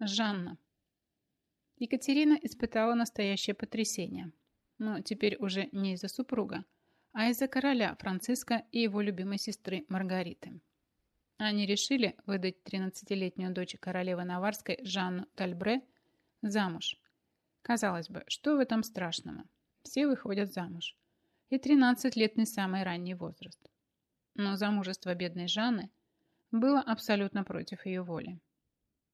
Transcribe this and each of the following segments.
Жанна. Екатерина испытала настоящее потрясение. Но теперь уже не из-за супруга, а из-за короля Франциска и его любимой сестры Маргариты. Они решили выдать 13-летнюю дочь королевы Наварской Жанну Тальбре замуж. Казалось бы, что в этом страшного? Все выходят замуж. И 13 лет не самый ранний возраст. Но замужество бедной Жанны было абсолютно против ее воли.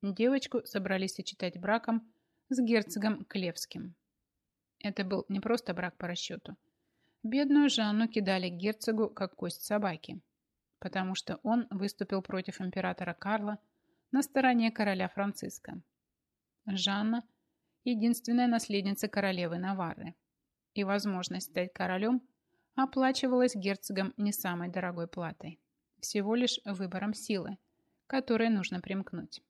Девочку собрались сочетать браком с герцогом Клевским. Это был не просто брак по расчету. Бедную Жанну кидали герцогу как кость собаки, потому что он выступил против императора Карла на стороне короля Франциска. Жанна – единственная наследница королевы Наварры, и возможность стать королем оплачивалась герцогом не самой дорогой платой, всего лишь выбором силы, которой нужно примкнуть.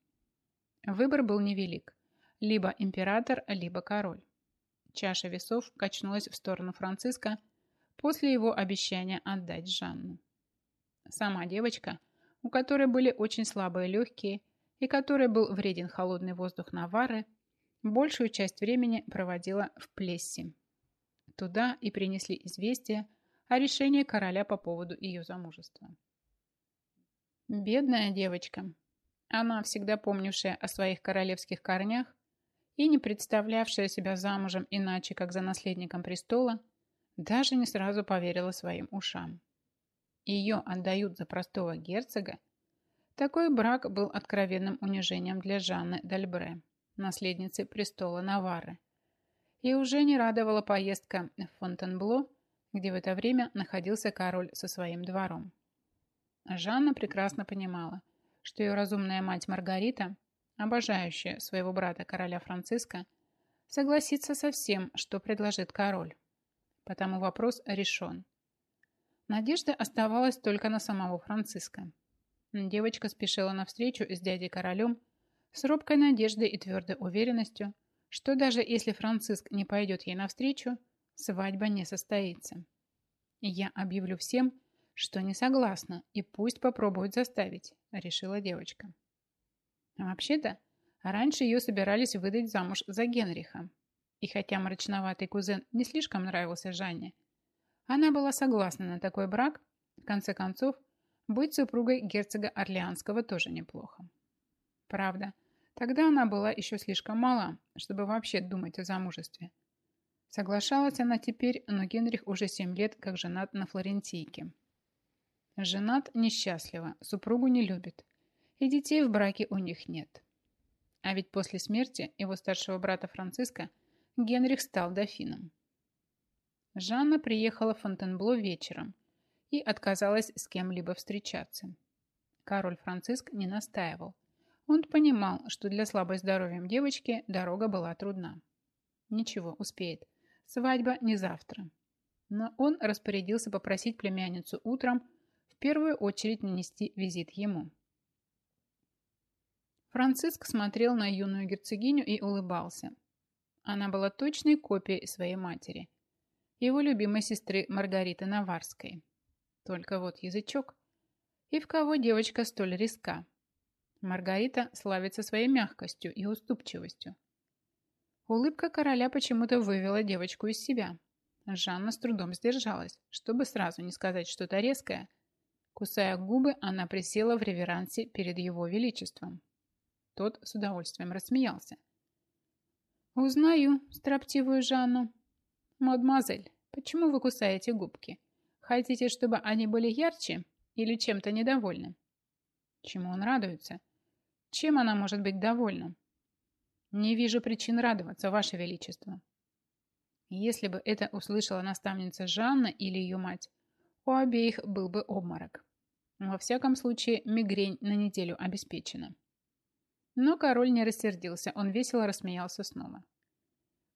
Выбор был невелик. Либо император, либо король. Чаша весов качнулась в сторону Франциска после его обещания отдать Жанну. Сама девочка, у которой были очень слабые легкие и которой был вреден холодный воздух Навары, большую часть времени проводила в Плесси. Туда и принесли известие о решении короля по поводу ее замужества. Бедная девочка, она, всегда помнившая о своих королевских корнях и не представлявшая себя замужем иначе, как за наследником престола, даже не сразу поверила своим ушам. Ее отдают за простого герцога. Такой брак был откровенным унижением для Жанны Дальбре, наследницы престола Навары. И уже не радовала поездка в Фонтенбло, где в это время находился король со своим двором. Жанна прекрасно понимала – что ее разумная мать Маргарита, обожающая своего брата короля Франциска, согласится со всем, что предложит король. Потому вопрос решен. Надежда оставалась только на самого Франциска. Девочка спешила навстречу с дядей королем с робкой надеждой и твердой уверенностью, что даже если Франциск не пойдет ей навстречу, свадьба не состоится. Я объявлю всем, что не согласна, и пусть попробуют заставить, решила девочка. вообще-то, раньше ее собирались выдать замуж за Генриха. И хотя мрачноватый кузен не слишком нравился Жанне, она была согласна на такой брак, в конце концов, быть супругой герцога Орлеанского тоже неплохо. Правда, тогда она была еще слишком мала, чтобы вообще думать о замужестве. Соглашалась она теперь, но Генрих уже семь лет как женат на Флорентийке. Женат несчастливо, супругу не любит. И детей в браке у них нет. А ведь после смерти его старшего брата Франциска Генрих стал дофином. Жанна приехала в Фонтенбло вечером и отказалась с кем-либо встречаться. Король Франциск не настаивал. Он понимал, что для слабой здоровьем девочки дорога была трудна. Ничего, успеет. Свадьба не завтра. Но он распорядился попросить племянницу утром в первую очередь нанести визит ему. Франциск смотрел на юную герцогиню и улыбался. Она была точной копией своей матери, его любимой сестры Маргариты Наварской. Только вот язычок. И в кого девочка столь риска? Маргарита славится своей мягкостью и уступчивостью. Улыбка короля почему-то вывела девочку из себя. Жанна с трудом сдержалась, чтобы сразу не сказать что-то резкое, Кусая губы, она присела в реверансе перед его величеством. Тот с удовольствием рассмеялся. «Узнаю строптивую Жанну. Мадемуазель, почему вы кусаете губки? Хотите, чтобы они были ярче или чем-то недовольны?» Чему он радуется? Чем она может быть довольна? Не вижу причин радоваться, Ваше Величество. Если бы это услышала наставница Жанна или ее мать, у обеих был бы обморок. Во всяком случае, мигрень на неделю обеспечена. Но король не рассердился, он весело рассмеялся снова.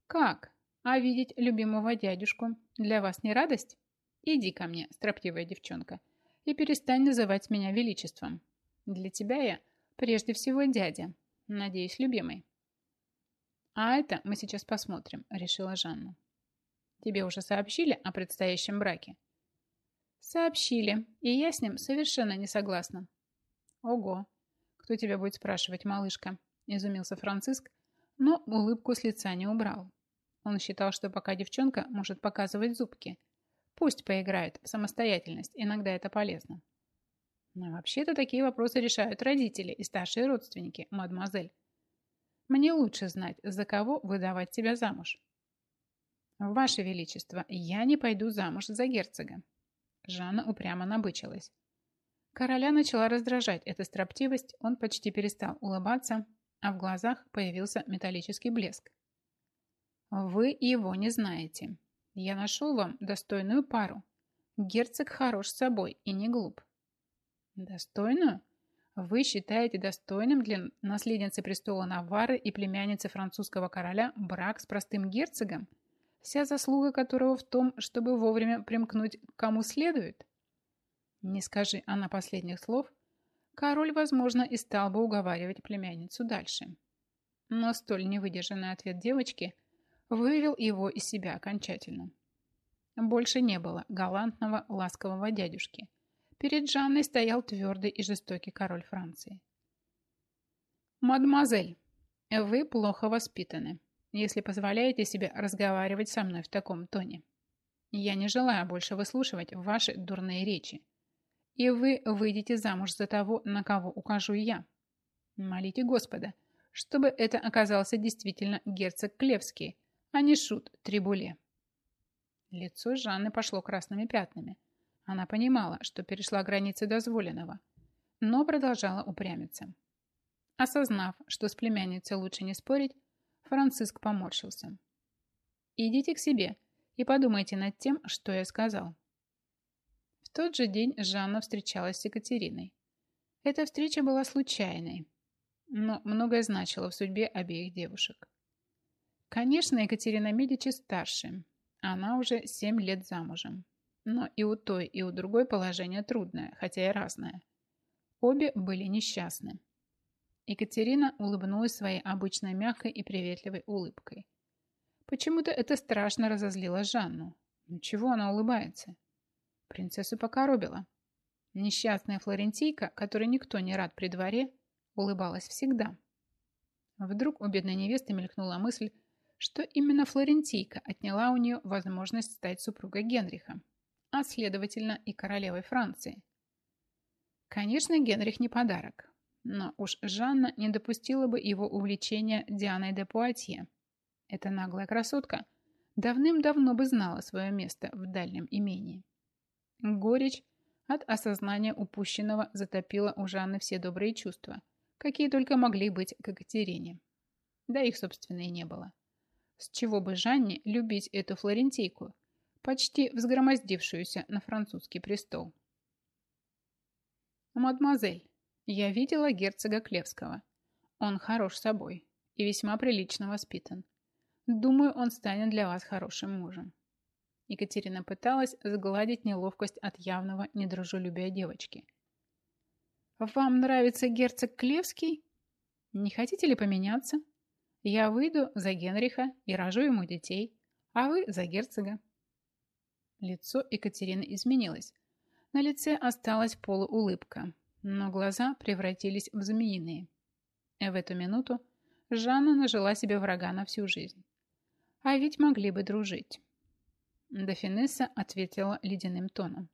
«Как? А видеть любимого дядюшку для вас не радость? Иди ко мне, строптивая девчонка, и перестань называть меня величеством. Для тебя я прежде всего дядя, надеюсь, любимый». «А это мы сейчас посмотрим», — решила Жанна. «Тебе уже сообщили о предстоящем браке?» Сообщили, и я с ним совершенно не согласна. Ого, кто тебя будет спрашивать, малышка? Изумился Франциск, но улыбку с лица не убрал. Он считал, что пока девчонка может показывать зубки, пусть поиграет в самостоятельность, иногда это полезно. Но вообще-то такие вопросы решают родители и старшие родственники, мадемуазель. Мне лучше знать, за кого выдавать себя замуж. Ваше Величество, я не пойду замуж за герцога. Жанна упрямо набычилась. Короля начала раздражать эта строптивость, он почти перестал улыбаться, а в глазах появился металлический блеск. Вы его не знаете. Я нашел вам достойную пару. Герцог хорош собой и не глуп. Достойную? Вы считаете достойным для наследницы престола Навары и племянницы французского короля брак с простым герцогом, вся заслуга которого в том, чтобы вовремя примкнуть к кому следует? Не скажи она последних слов, король, возможно, и стал бы уговаривать племянницу дальше. Но столь невыдержанный ответ девочки вывел его из себя окончательно. Больше не было галантного, ласкового дядюшки. Перед Жанной стоял твердый и жестокий король Франции. «Мадемуазель, вы плохо воспитаны, если позволяете себе разговаривать со мной в таком тоне. Я не желаю больше выслушивать ваши дурные речи и вы выйдете замуж за того, на кого укажу я. Молите Господа, чтобы это оказался действительно герцог Клевский, а не шут Трибуле. Лицо Жанны пошло красными пятнами. Она понимала, что перешла границы дозволенного, но продолжала упрямиться. Осознав, что с племянницей лучше не спорить, Франциск поморщился. «Идите к себе и подумайте над тем, что я сказал. В тот же день Жанна встречалась с Екатериной. Эта встреча была случайной, но многое значило в судьбе обеих девушек. Конечно, Екатерина Медичи старше, она уже семь лет замужем. Но и у той, и у другой положение трудное, хотя и разное. Обе были несчастны. Екатерина улыбнулась своей обычной мягкой и приветливой улыбкой. Почему-то это страшно разозлило Жанну. Ну чего она улыбается? Принцессу покоробило. Несчастная флорентийка, которой никто не рад при дворе, улыбалась всегда. Вдруг у бедной невесты мелькнула мысль, что именно флорентийка отняла у нее возможность стать супругой Генриха, а следовательно и королевой Франции. Конечно, Генрих не подарок, но уж Жанна не допустила бы его увлечения Дианой де Пуатье. Эта наглая красотка давным-давно бы знала свое место в дальнем имении. Горечь от осознания упущенного затопила у Жанны все добрые чувства, какие только могли быть к Екатерине. Да их, собственно, и не было. С чего бы Жанне любить эту флорентийку, почти взгромоздившуюся на французский престол? «Мадемуазель, я видела герцога Клевского. Он хорош собой и весьма прилично воспитан. Думаю, он станет для вас хорошим мужем. Екатерина пыталась сгладить неловкость от явного недружелюбия девочки. «Вам нравится герцог Клевский? Не хотите ли поменяться? Я выйду за Генриха и рожу ему детей, а вы за герцога». Лицо Екатерины изменилось. На лице осталась полуулыбка, но глаза превратились в змеиные. В эту минуту Жанна нажила себе врага на всю жизнь. А ведь могли бы дружить. Дофинесса ответила ледяным тоном.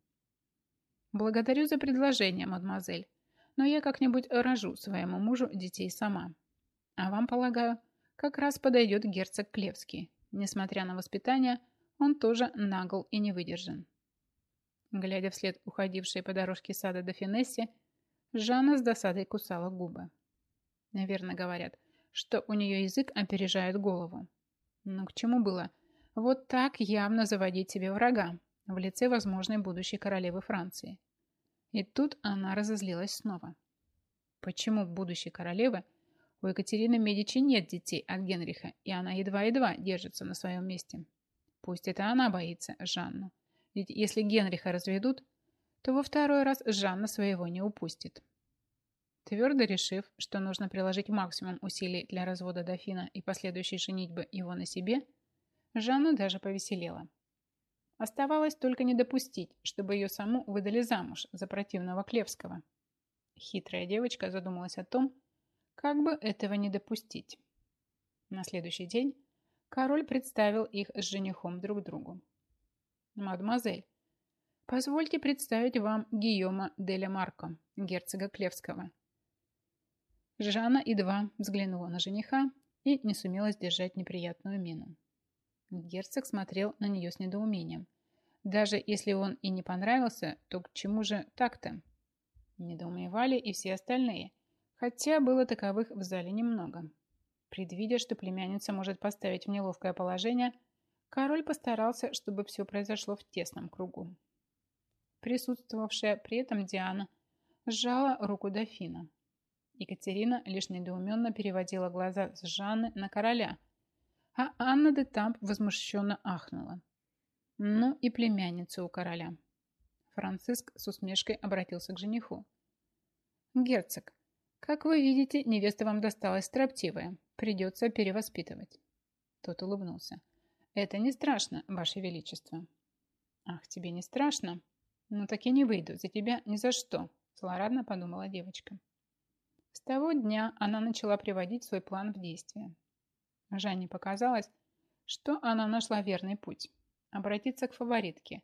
«Благодарю за предложение, мадемуазель, но я как-нибудь рожу своему мужу детей сама. А вам, полагаю, как раз подойдет герцог Клевский. Несмотря на воспитание, он тоже нагл и не выдержан». Глядя вслед уходившей по дорожке сада Дофинессе, Жанна с досадой кусала губы. Наверное, говорят, что у нее язык опережает голову. Но к чему было вот так явно заводить себе врага в лице возможной будущей королевы Франции. И тут она разозлилась снова. Почему будущей королевы у Екатерины Медичи нет детей от Генриха, и она едва-едва держится на своем месте? Пусть это она боится Жанну. Ведь если Генриха разведут, то во второй раз Жанна своего не упустит. Твердо решив, что нужно приложить максимум усилий для развода дофина и последующей женитьбы его на себе – Жанна даже повеселела. Оставалось только не допустить, чтобы ее саму выдали замуж за противного Клевского. Хитрая девочка задумалась о том, Как бы этого не допустить? На следующий день король представил их с женихом друг другу. «Мадемуазель, позвольте представить вам Гийома Деля Марко, герцога Клевского». Жанна едва взглянула на жениха и не сумела сдержать неприятную мину. Герцог смотрел на нее с недоумением. Даже если он и не понравился, то к чему же так-то? Недоумевали и все остальные, хотя было таковых в зале немного. Предвидя, что племянница может поставить в неловкое положение, король постарался, чтобы все произошло в тесном кругу. Присутствовавшая при этом Диана сжала руку дофина. Екатерина лишь недоуменно переводила глаза с Жанны на короля, а Анна де Тамп возмущенно ахнула. Ну и племянница у короля. Франциск с усмешкой обратился к жениху. «Герцог, как вы видите, невеста вам досталась строптивая. Придется перевоспитывать. Тот улыбнулся. Это не страшно, ваше величество. Ах, тебе не страшно? Ну так и не выйду за тебя ни за что, злорадно подумала девочка. С того дня она начала приводить свой план в действие. Жанне показалось, что она нашла верный путь. Обратиться к фаворитке.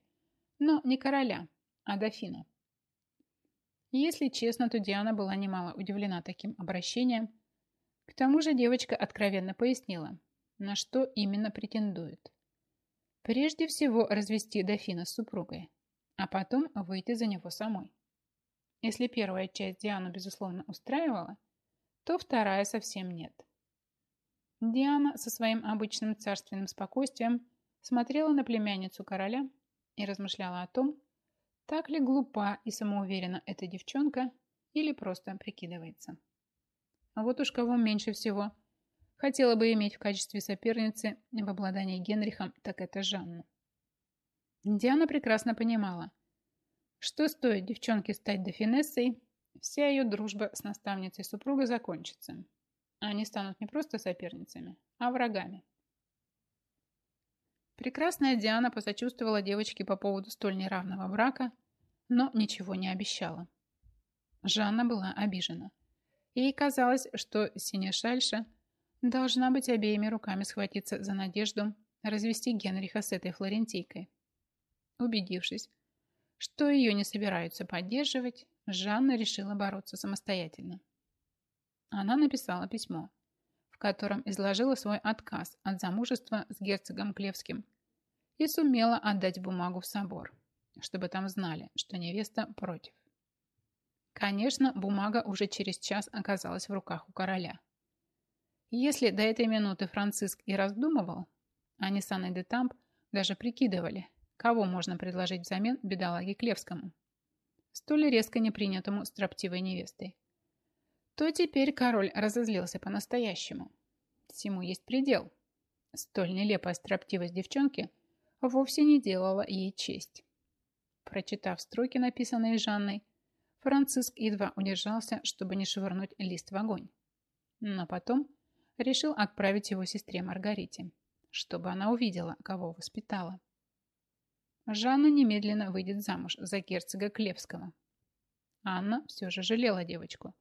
Но не короля, а дофина. Если честно, то Диана была немало удивлена таким обращением. К тому же девочка откровенно пояснила, на что именно претендует. Прежде всего развести дофина с супругой, а потом выйти за него самой. Если первая часть Диану, безусловно, устраивала, то вторая совсем нет. Диана со своим обычным царственным спокойствием смотрела на племянницу короля и размышляла о том, так ли глупа и самоуверена эта девчонка или просто прикидывается? А вот уж кого меньше всего хотела бы иметь в качестве соперницы в обладании Генрихом, так это Жанну. Диана прекрасно понимала, что стоит девчонке стать дофинессой, вся ее дружба с наставницей супруга закончится. Они станут не просто соперницами, а врагами. Прекрасная Диана посочувствовала девочке по поводу столь неравного брака но ничего не обещала. Жанна была обижена. Ей казалось, что Синешальша должна быть обеими руками схватиться за надежду развести Генриха с этой флорентийкой. Убедившись, что ее не собираются поддерживать, Жанна решила бороться самостоятельно. Она написала письмо, в котором изложила свой отказ от замужества с герцогом Клевским и сумела отдать бумагу в собор чтобы там знали, что невеста против. Конечно, бумага уже через час оказалась в руках у короля. Если до этой минуты Франциск и раздумывал, они с Анной де Тамп даже прикидывали, кого можно предложить взамен бедолаге Клевскому, столь резко непринятому строптивой невестой, то теперь король разозлился по-настоящему. Всему есть предел. Столь нелепая строптивость девчонки вовсе не делала ей честь. Прочитав строки, написанные Жанной, Франциск едва удержался, чтобы не швырнуть лист в огонь. Но потом решил отправить его сестре Маргарите, чтобы она увидела, кого воспитала. Жанна немедленно выйдет замуж за герцога Клевского. Анна все же жалела девочку.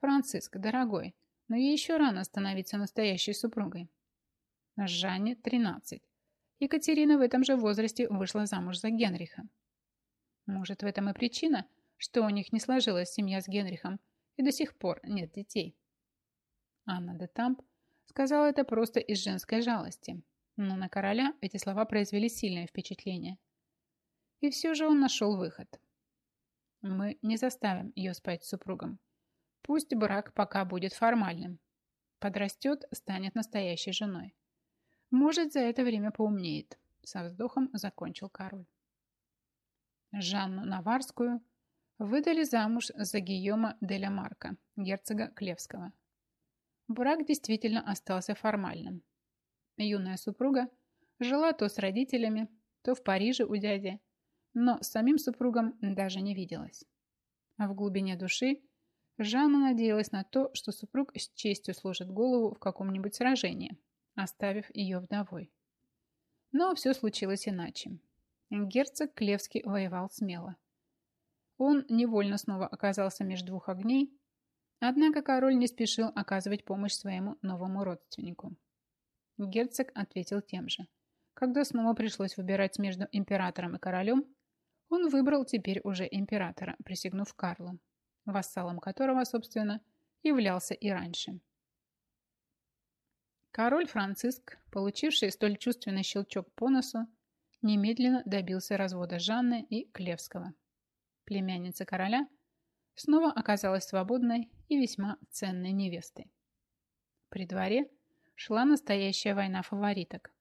«Франциск, дорогой, но ей еще рано становиться настоящей супругой. Жанне 13. Екатерина в этом же возрасте вышла замуж за Генриха. Может, в этом и причина, что у них не сложилась семья с Генрихом и до сих пор нет детей. Анна де Тамп сказала это просто из женской жалости, но на короля эти слова произвели сильное впечатление. И все же он нашел выход. Мы не заставим ее спать с супругом. Пусть брак пока будет формальным. Подрастет, станет настоящей женой. Может, за это время поумнеет. Со вздохом закончил король. Жанну Наварскую выдали замуж за Гийома де Марка, герцога Клевского. Брак действительно остался формальным. Юная супруга жила то с родителями, то в Париже у дяди, но с самим супругом даже не виделась. А в глубине души Жанна надеялась на то, что супруг с честью сложит голову в каком-нибудь сражении, оставив ее вдовой. Но все случилось иначе. Герцог Клевский воевал смело. Он невольно снова оказался между двух огней, Однако король не спешил оказывать помощь своему новому родственнику. Герцог ответил тем же. Когда снова пришлось выбирать между императором и королем, он выбрал теперь уже императора, присягнув Карлу, вассалом которого, собственно, являлся и раньше. Король Франциск, получивший столь чувственный щелчок по носу, немедленно добился развода Жанны и Клевского. Племянница короля снова оказалась свободной и весьма ценной невестой. При дворе шла настоящая война фавориток.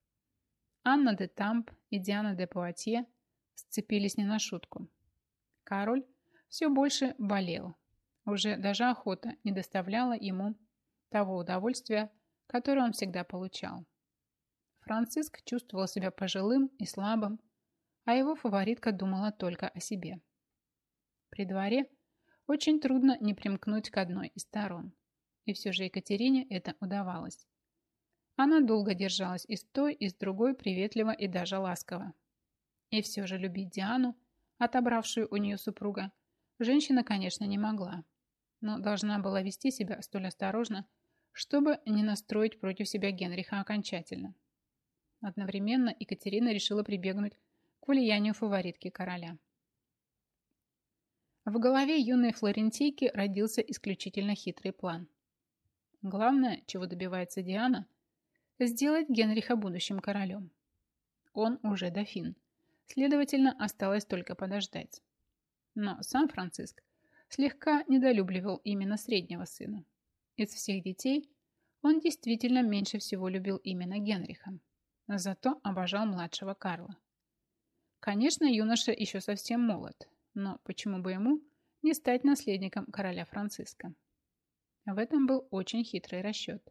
Анна де Тамп и Диана де Пуатье сцепились не на шутку. Король все больше болел. Уже даже охота не доставляла ему того удовольствия, который он всегда получал. Франциск чувствовал себя пожилым и слабым, а его фаворитка думала только о себе. При дворе очень трудно не примкнуть к одной из сторон, и все же Екатерине это удавалось. Она долго держалась и с той, и с другой приветливо и даже ласково. И все же любить Диану, отобравшую у нее супруга, женщина, конечно, не могла, но должна была вести себя столь осторожно, чтобы не настроить против себя Генриха окончательно. Одновременно Екатерина решила прибегнуть к влиянию фаворитки короля. В голове юной флорентийки родился исключительно хитрый план. Главное, чего добивается Диана, сделать Генриха будущим королем. Он уже дофин, следовательно, осталось только подождать. Но сам Франциск слегка недолюбливал именно среднего сына. Из всех детей он действительно меньше всего любил именно Генриха, зато обожал младшего Карла. Конечно, юноша еще совсем молод, но почему бы ему не стать наследником короля Франциска? В этом был очень хитрый расчет.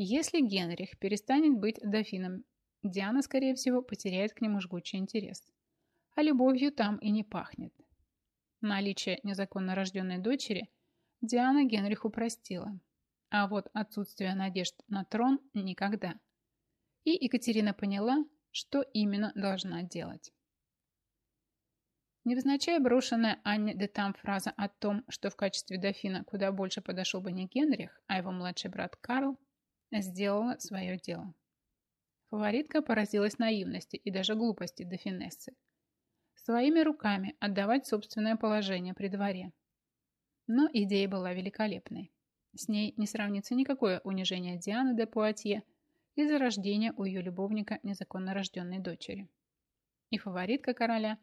Если Генрих перестанет быть дофином, Диана, скорее всего, потеряет к нему жгучий интерес. А любовью там и не пахнет. Наличие незаконно рожденной дочери Диана Генриху простила, а вот отсутствие надежд на трон никогда. И Екатерина поняла, что именно должна делать. Невзначай брошенная Анне де Там фраза о том, что в качестве дофина куда больше подошел бы не Генрих, а его младший брат Карл, сделала свое дело. Фаворитка поразилась наивности и даже глупости дофинессы. Своими руками отдавать собственное положение при дворе. Но идея была великолепной. С ней не сравнится никакое унижение Дианы де Пуатье из-за рождения у ее любовника незаконно рожденной дочери. И фаворитка короля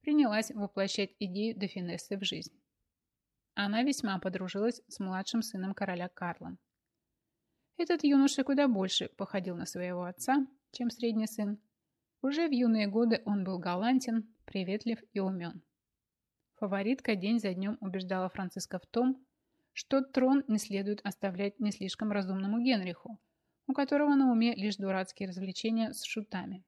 принялась воплощать идею Дофинессы в жизнь. Она весьма подружилась с младшим сыном короля Карлом. Этот юноша куда больше походил на своего отца, чем средний сын. Уже в юные годы он был галантен, приветлив и умен. Фаворитка день за днем убеждала Франциска в том, что трон не следует оставлять не слишком разумному Генриху, у которого на уме лишь дурацкие развлечения с шутами.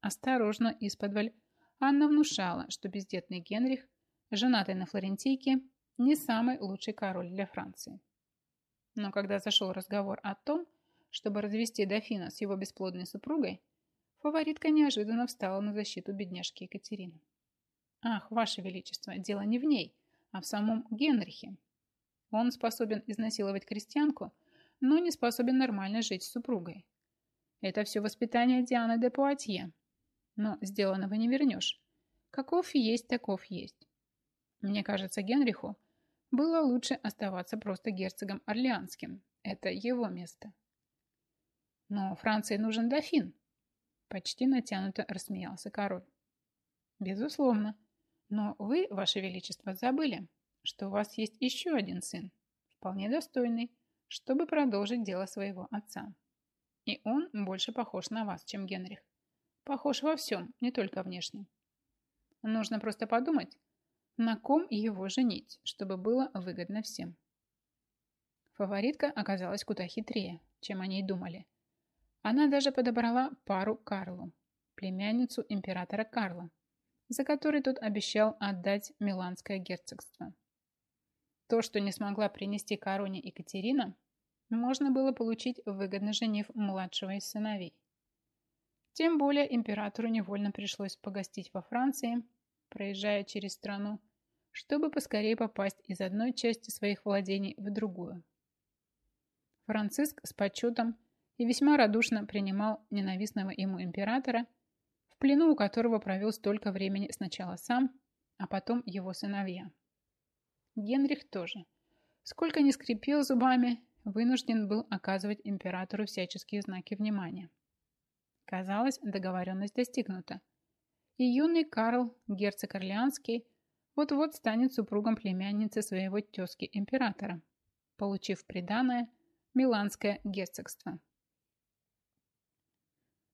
Осторожно, из-под Анна внушала, что бездетный Генрих, женатый на Флорентийке, не самый лучший король для Франции. Но когда зашел разговор о том, чтобы развести дофина с его бесплодной супругой, фаворитка неожиданно встала на защиту бедняжки Екатерины. «Ах, Ваше Величество, дело не в ней, а в самом Генрихе. Он способен изнасиловать крестьянку, но не способен нормально жить с супругой. Это все воспитание Дианы де Пуатье. Но сделанного не вернешь. Каков есть, таков есть. Мне кажется, Генриху было лучше оставаться просто герцогом Орлеанским. Это его место. Но Франции нужен дофин. Почти натянуто рассмеялся король. Безусловно. Но вы, ваше величество, забыли, что у вас есть еще один сын, вполне достойный, чтобы продолжить дело своего отца. И он больше похож на вас, чем Генрих. Похож во всем, не только внешне. Нужно просто подумать, на ком его женить, чтобы было выгодно всем. Фаворитка оказалась куда хитрее, чем они и думали. Она даже подобрала пару Карлу, племянницу императора Карла, за которой тот обещал отдать Миланское герцогство. То, что не смогла принести короне Екатерина, можно было получить, выгодно женив младшего из сыновей. Тем более императору невольно пришлось погостить во Франции, проезжая через страну, чтобы поскорее попасть из одной части своих владений в другую. Франциск с почетом и весьма радушно принимал ненавистного ему императора, в плену у которого провел столько времени сначала сам, а потом его сыновья. Генрих тоже, сколько ни скрипел зубами, вынужден был оказывать императору всяческие знаки внимания. Казалось, договоренность достигнута. И юный Карл, герцог Орлеанский, вот-вот станет супругом племянницы своего тезки императора, получив приданное Миланское герцогство.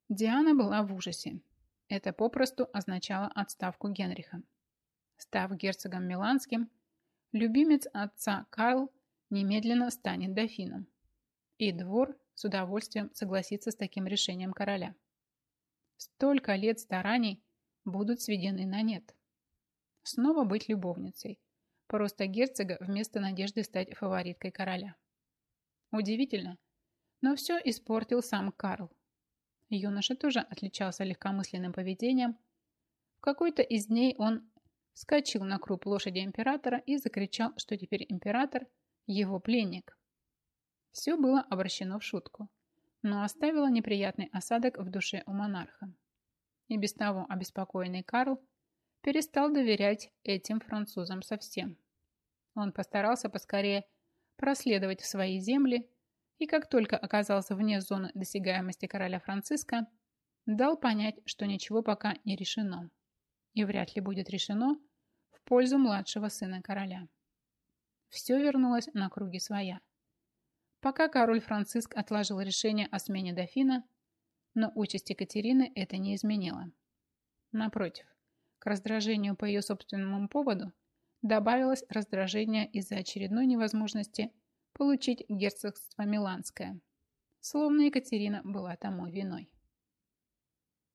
Диана была в ужасе. Это попросту означало отставку Генриха. Став герцогом Миланским, любимец отца Карл немедленно станет дофином. И двор с удовольствием согласится с таким решением короля. Столько лет стараний будут сведены на нет. Снова быть любовницей. Просто герцога вместо надежды стать фавориткой короля. Удивительно, но все испортил сам Карл. Юноша тоже отличался легкомысленным поведением. В какой-то из дней он вскочил на круп лошади императора и закричал, что теперь император – его пленник. Все было обращено в шутку, но оставило неприятный осадок в душе у монарха. И без того обеспокоенный Карл перестал доверять этим французам совсем. Он постарался поскорее проследовать в свои земли и как только оказался вне зоны досягаемости короля Франциска, дал понять, что ничего пока не решено и вряд ли будет решено в пользу младшего сына короля. Все вернулось на круги своя. Пока король Франциск отложил решение о смене дофина, но участь Екатерины это не изменило. Напротив, к раздражению по ее собственному поводу добавилось раздражение из-за очередной невозможности получить герцогство Миланское, словно Екатерина была тому виной.